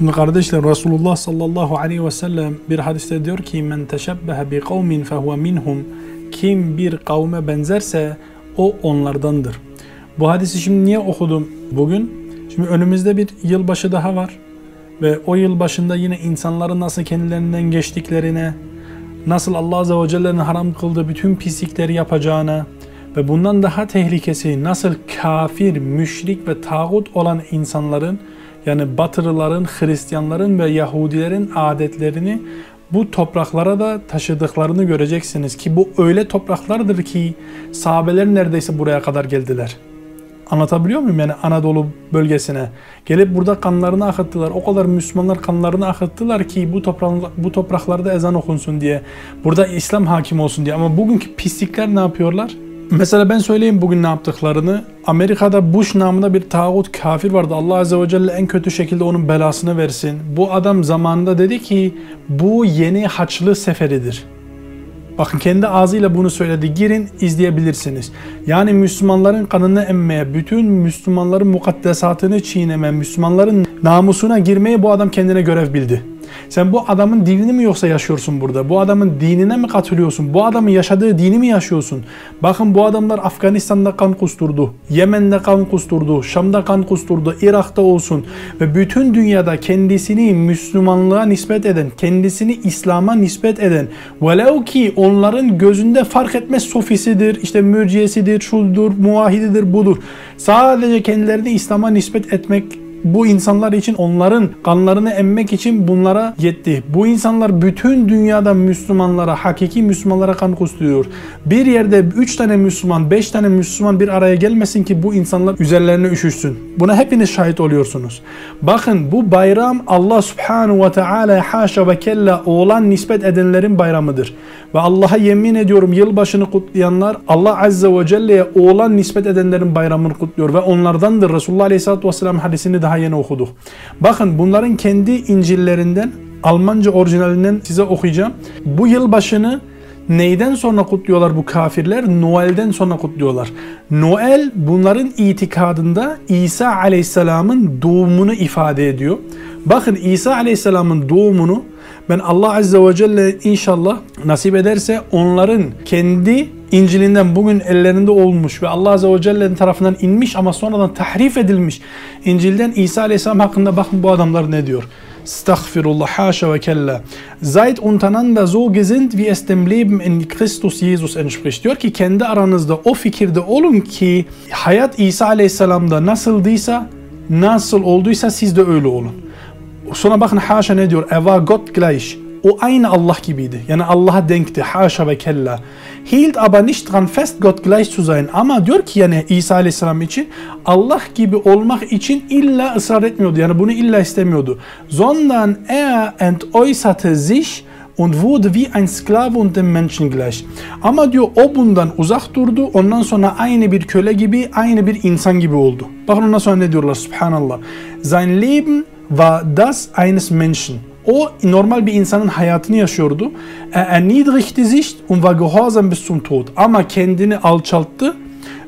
Şimdi kardeşler Resulullah sallallahu aleyhi ve sellem bir hadiste diyor ki men teşebbehe bi kavmin fehuve minhum kim bir kavme benzerse o onlardandır. Bu hadisi şimdi niye okudum bugün? Şimdi önümüzde bir yılbaşı daha var ve o yıl başında yine insanların nasıl kendilerinden geçtiklerine, nasıl Allah Azze ve Celle'nin haram kıldığı bütün pislikleri yapacağına ve bundan daha tehlikesi nasıl kafir, müşrik ve tağut olan insanların yani Batılıların, Hristiyanların ve Yahudilerin adetlerini bu topraklara da taşıdıklarını göreceksiniz ki bu öyle topraklardır ki sahabeler neredeyse buraya kadar geldiler. Anlatabiliyor muyum? Yani Anadolu bölgesine. Gelip burada kanlarını akıttılar. O kadar Müslümanlar kanlarını akıttılar ki bu, toprak, bu topraklarda ezan okunsun diye. Burada İslam hakim olsun diye. Ama bugünkü pislikler ne yapıyorlar? Mesela ben söyleyeyim bugün ne yaptıklarını. Amerika'da Bush namında bir tağut kafir vardı. Allah Azze ve Celle en kötü şekilde onun belasını versin. Bu adam zamanında dedi ki bu yeni haçlı seferidir. Bakın kendi ağzıyla bunu söyledi. Girin izleyebilirsiniz. Yani Müslümanların kanını emmeye, bütün Müslümanların mukaddesatını çiğneme, Müslümanların namusuna girmeye bu adam kendine görev bildi. Sen bu adamın dinini mi yoksa yaşıyorsun burada? Bu adamın dinine mi katılıyorsun? Bu adamın yaşadığı dini mi yaşıyorsun? Bakın bu adamlar Afganistan'da kan kusturdu. Yemen'de kan kusturdu. Şam'da kan kusturdu. Irak'ta olsun. Ve bütün dünyada kendisini Müslümanlığa nispet eden, kendisini İslam'a nispet eden, velev ki onların gözünde fark etmez sofisidir, işte mürciyesidir, şudur, muahididir, budur. Sadece kendilerini İslam'a nispet etmek bu insanlar için onların kanlarını emmek için bunlara yetti. Bu insanlar bütün dünyada Müslümanlara, hakiki Müslümanlara kan kusturuyor. Bir yerde 3 tane Müslüman, 5 tane Müslüman bir araya gelmesin ki bu insanlar üzerlerine üşüşsün. Buna hepiniz şahit oluyorsunuz. Bakın bu bayram Allah subhanahu ve teala haşa ve kella oğlan nispet edenlerin bayramıdır. Ve Allah'a yemin ediyorum yılbaşını kutlayanlar Allah azze ve celle'ye oğlan nispet edenlerin bayramını kutluyor ve onlardandır. Resulullah aleyhissalatü vesselam hadisini daha yeni okuduk. Bakın bunların kendi İncil'lerinden Almanca orijinalinden size okuyacağım. Bu yılbaşını neyden sonra kutluyorlar bu kafirler? Noel'den sonra kutluyorlar. Noel bunların itikadında İsa Aleyhisselam'ın doğumunu ifade ediyor. Bakın İsa Aleyhisselam'ın doğumunu ben Allah Azze ve Celle inşallah nasip ederse onların kendi İncil'inden bugün ellerinde olmuş ve Allah Azze ve Celle'nin tarafından inmiş ama sonradan tahrif edilmiş İncil'den İsa Aleyhisselam hakkında bakın bu adamlar ne diyor. Estağfirullah, haşa ve kella. Seid untereinander so gesinnt, wie es dem Leben in Christus Jesus entspricht. Diyor ki kendi aranızda o fikirde olun ki hayat İsa Aleyhisselam'da nasıldıysa, nasıl olduysa siz de öyle olun. Sonra bakın haşa ne diyor? Er Gott gleich. O aynı Allah gibiydi. Yani Allah'a denkti. Haşa ve kella. Hielt aber nicht dran fest, Gott gleich zu sein. Ama diyor ki yani İsa Aleyhisselam için Allah gibi olmak için illa ısrar etmiyordu. Yani bunu illa istemiyordu. Sondern er entäußerte sich und wurde wie ein Sklave und dem Menschen gleich. Ama diyor o bundan uzak durdu. Ondan sonra aynı bir köle gibi, aynı bir insan gibi oldu. Bakın ondan sonra ne diyorlar? Subhanallah. Sein Leben war das eines Menschen. O normal bir insanın hayatını yaşıyordu. Er erniedrigte sich und war gehorsam bis zum Tod. Ama kendini alçalttı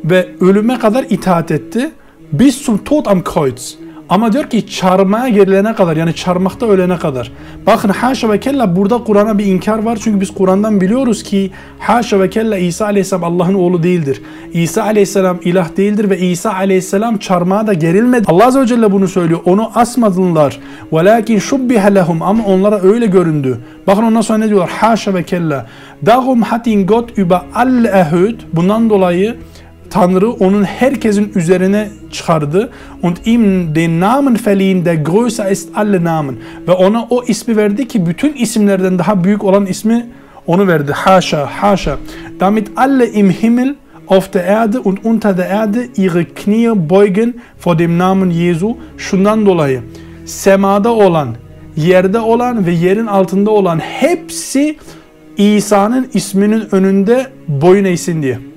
ve ölüme kadar itaat etti. Bis zum Tod am Kreuz. Ama diyor ki çarmıha gerilene kadar yani çarmıhta ölene kadar. Bakın haşa ve kella burada Kur'an'a bir inkar var. Çünkü biz Kur'an'dan biliyoruz ki haşa ve kella İsa aleyhisselam Allah'ın oğlu değildir. İsa aleyhisselam ilah değildir ve İsa aleyhisselam çarmıha da gerilmedi. Allah azze ve celle bunu söylüyor. Onu asmadılar. Velakin şubbihe lehum ama onlara öyle göründü. Bakın ondan sonra ne diyorlar? Haşa ve kella. Darum hat ihn Gott über alle erhöht. Bundan dolayı Tanrı onun herkesin üzerine çıkardı. Und ihm den Namen verliehen, der größer ist alle Namen. Ve ona o ismi verdi ki bütün isimlerden daha büyük olan ismi onu verdi. Haşa, haşa. Damit alle im Himmel auf der Erde und unter der Erde ihre Knie beugen vor dem Namen Jesu. Şundan dolayı semada olan, yerde olan ve yerin altında olan hepsi İsa'nın isminin önünde boyun eğsin diye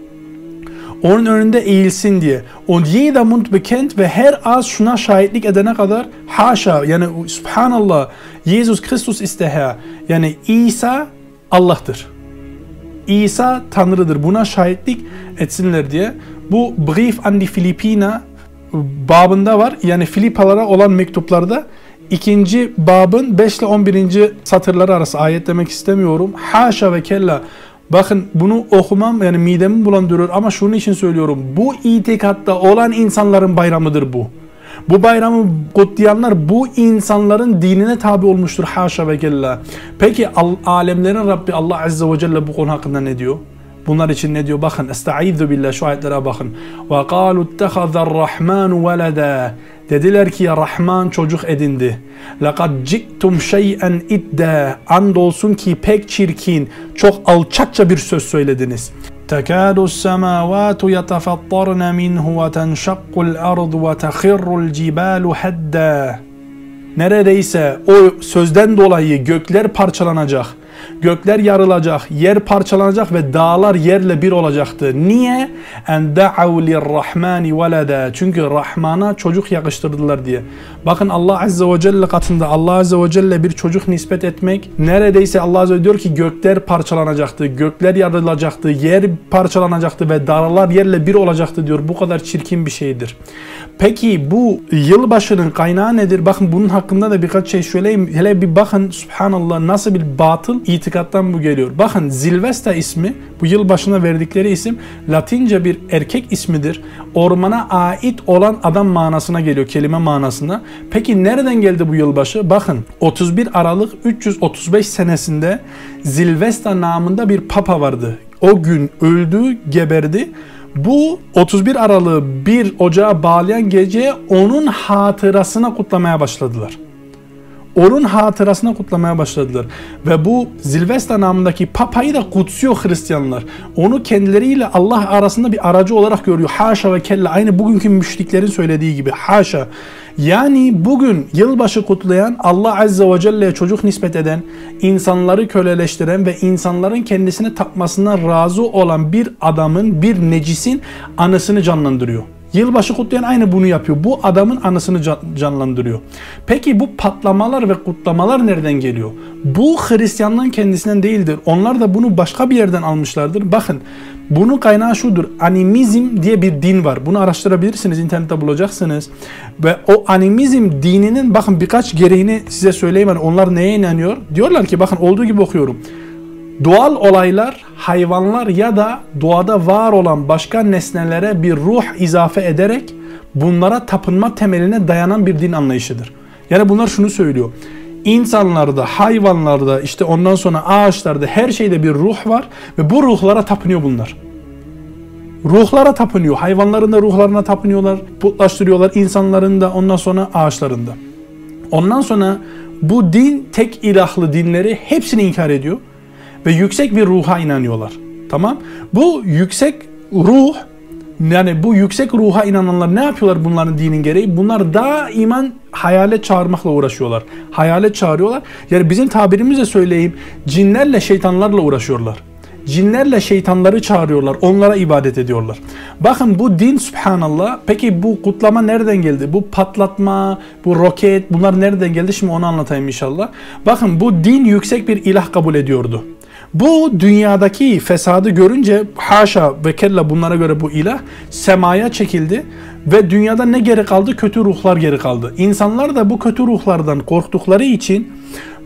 onun önünde eğilsin diye. Und jeder Mund bekennt ve her ağız şuna şahitlik edene kadar haşa yani subhanallah Jesus Christus ist der Herr. Yani İsa Allah'tır. İsa Tanrı'dır. Buna şahitlik etsinler diye. Bu Brief an die Filipina babında var. Yani Filipalara olan mektuplarda ikinci babın 5 ile 11. satırları arası ayet demek istemiyorum. Haşa ve kella Bakın bunu okumam yani midemi bulandırıyor ama şunun için söylüyorum. Bu itikatta olan insanların bayramıdır bu. Bu bayramı kutlayanlar bu insanların dinine tabi olmuştur haşa ve kella. Peki alemlerin Rabbi Allah Azze ve Celle bu konu hakkında ne diyor? Bunlar için ne diyor? Bakın estaizu billah şu ayetlere bakın. Ve kalu ittehazar rahmanu veleda. Dediler ki ya Rahman çocuk edindi. Lekad ciktum şey'en idda. Andolsun ki pek çirkin, çok alçakça bir söz söylediniz. تكاد السماوات يتفطرن منه وتنشق الأرض وتخر الجبال هدا Neredeyse o sözden dolayı gökler parçalanacak Gökler yarılacak, yer parçalanacak ve dağlar yerle bir olacaktı. Niye? En da'u lirrahmani veleda. Çünkü Rahman'a çocuk yakıştırdılar diye. Bakın Allah Azze ve Celle katında Allah Azze ve Celle bir çocuk nispet etmek neredeyse Allah Azze ve diyor ki gökler parçalanacaktı, gökler yarılacaktı, yer parçalanacaktı ve dağlar yerle bir olacaktı diyor. Bu kadar çirkin bir şeydir. Peki bu yılbaşının kaynağı nedir? Bakın bunun hakkında da birkaç şey söyleyeyim. Hele bir bakın subhanallah nasıl bir batıl itikattan bu geliyor. Bakın Zilvesta ismi bu yıl başına verdikleri isim Latince bir erkek ismidir. Ormana ait olan adam manasına geliyor kelime manasına. Peki nereden geldi bu yılbaşı? Bakın 31 Aralık 335 senesinde Zilvesta namında bir papa vardı. O gün öldü, geberdi. Bu 31 Aralık'ı 1 Ocağa bağlayan gece onun hatırasına kutlamaya başladılar onun hatırasına kutlamaya başladılar. Ve bu Zilvesta namındaki papayı da kutsuyor Hristiyanlar. Onu kendileriyle Allah arasında bir aracı olarak görüyor. Haşa ve kella aynı bugünkü müşriklerin söylediği gibi. Haşa. Yani bugün yılbaşı kutlayan Allah Azze ve Celle'ye çocuk nispet eden, insanları köleleştiren ve insanların kendisine tapmasına razı olan bir adamın, bir necisin anısını canlandırıyor. Yılbaşı kutlayan aynı bunu yapıyor. Bu adamın anısını canlandırıyor. Peki bu patlamalar ve kutlamalar nereden geliyor? Bu Hristiyanlığın kendisinden değildir. Onlar da bunu başka bir yerden almışlardır. Bakın bunun kaynağı şudur. Animizm diye bir din var. Bunu araştırabilirsiniz. internette bulacaksınız. Ve o animizm dininin bakın birkaç gereğini size söyleyeyim. Yani onlar neye inanıyor? Diyorlar ki bakın olduğu gibi okuyorum. Doğal olaylar hayvanlar ya da doğada var olan başka nesnelere bir ruh izafe ederek bunlara tapınma temeline dayanan bir din anlayışıdır. Yani bunlar şunu söylüyor. İnsanlarda, hayvanlarda, işte ondan sonra ağaçlarda her şeyde bir ruh var ve bu ruhlara tapınıyor bunlar. Ruhlara tapınıyor. Hayvanların da ruhlarına tapınıyorlar, putlaştırıyorlar. insanların da ondan sonra ağaçlarında. Ondan sonra bu din tek ilahlı dinleri hepsini inkar ediyor ve yüksek bir ruha inanıyorlar. Tamam? Bu yüksek ruh yani bu yüksek ruha inananlar ne yapıyorlar bunların dinin gereği? Bunlar daha iman hayalet çağırmakla uğraşıyorlar. Hayalet çağırıyorlar. Yani bizim tabirimizle söyleyeyim cinlerle şeytanlarla uğraşıyorlar. Cinlerle şeytanları çağırıyorlar. Onlara ibadet ediyorlar. Bakın bu din subhanallah. Peki bu kutlama nereden geldi? Bu patlatma, bu roket bunlar nereden geldi? Şimdi onu anlatayım inşallah. Bakın bu din yüksek bir ilah kabul ediyordu. Bu dünyadaki fesadı görünce haşa ve kella bunlara göre bu ilah semaya çekildi ve dünyada ne geri kaldı? Kötü ruhlar geri kaldı. İnsanlar da bu kötü ruhlardan korktukları için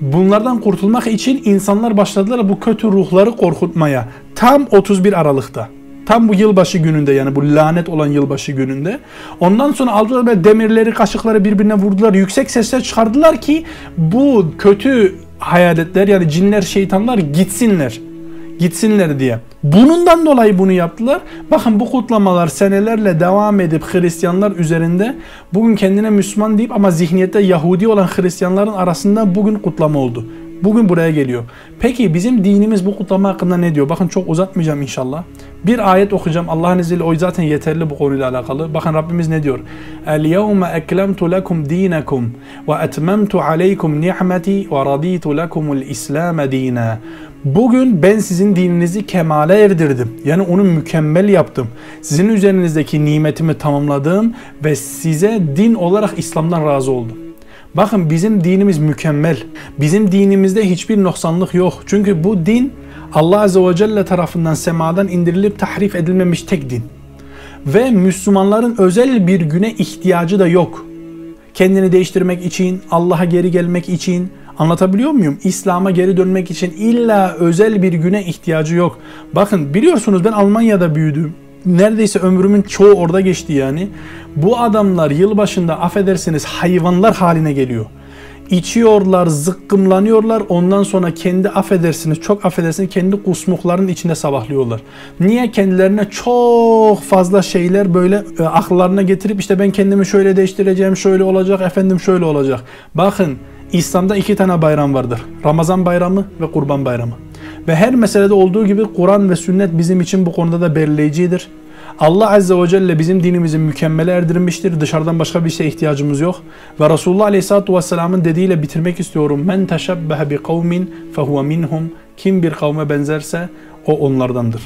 bunlardan kurtulmak için insanlar başladılar bu kötü ruhları korkutmaya. Tam 31 Aralık'ta. Tam bu yılbaşı gününde yani bu lanet olan yılbaşı gününde. Ondan sonra aldılar ve demirleri, kaşıkları birbirine vurdular. Yüksek sesler çıkardılar ki bu kötü hayaletler yani cinler, şeytanlar gitsinler. Gitsinler diye. Bunundan dolayı bunu yaptılar. Bakın bu kutlamalar senelerle devam edip Hristiyanlar üzerinde bugün kendine Müslüman deyip ama zihniyette Yahudi olan Hristiyanların arasında bugün kutlama oldu. Bugün buraya geliyor. Peki bizim dinimiz bu kutlama hakkında ne diyor? Bakın çok uzatmayacağım inşallah. Bir ayet okuyacağım. Allah'ın izniyle o zaten yeterli bu konuyla alakalı. Bakın Rabbimiz ne diyor? Lekum dinakum ve etmemtu aleykum ni'meti ve raditu lekumul islame dina. Bugün ben sizin dininizi kemale erdirdim. Yani onu mükemmel yaptım. Sizin üzerinizdeki nimetimi tamamladım ve size din olarak İslam'dan razı oldum. Bakın bizim dinimiz mükemmel. Bizim dinimizde hiçbir noksanlık yok. Çünkü bu din Allah Azze ve Celle tarafından semadan indirilip tahrif edilmemiş tek din. Ve Müslümanların özel bir güne ihtiyacı da yok. kendini değiştirmek için, Allah'a geri gelmek için, Anlatabiliyor muyum? İslam'a geri dönmek için illa özel bir güne ihtiyacı yok. Bakın biliyorsunuz ben Almanya'da büyüdüm. Neredeyse ömrümün çoğu orada geçti yani. Bu adamlar yılbaşında affedersiniz hayvanlar haline geliyor içiyorlar, zıkkımlanıyorlar. Ondan sonra kendi affedersiniz, çok affedersiniz kendi kusmukların içinde sabahlıyorlar. Niye? Kendilerine çok fazla şeyler böyle e, akıllarına getirip işte ben kendimi şöyle değiştireceğim, şöyle olacak, efendim şöyle olacak. Bakın İslam'da iki tane bayram vardır. Ramazan bayramı ve kurban bayramı. Ve her meselede olduğu gibi Kur'an ve sünnet bizim için bu konuda da belirleyicidir. Allah Azze ve Celle bizim dinimizi mükemmele erdirmiştir. Dışarıdan başka bir şeye ihtiyacımız yok. Ve Resulullah Aleyhisselatü Vesselam'ın dediğiyle bitirmek istiyorum. Men teşebbehe bi kavmin fehuve minhum. Kim bir kavme benzerse o onlardandır.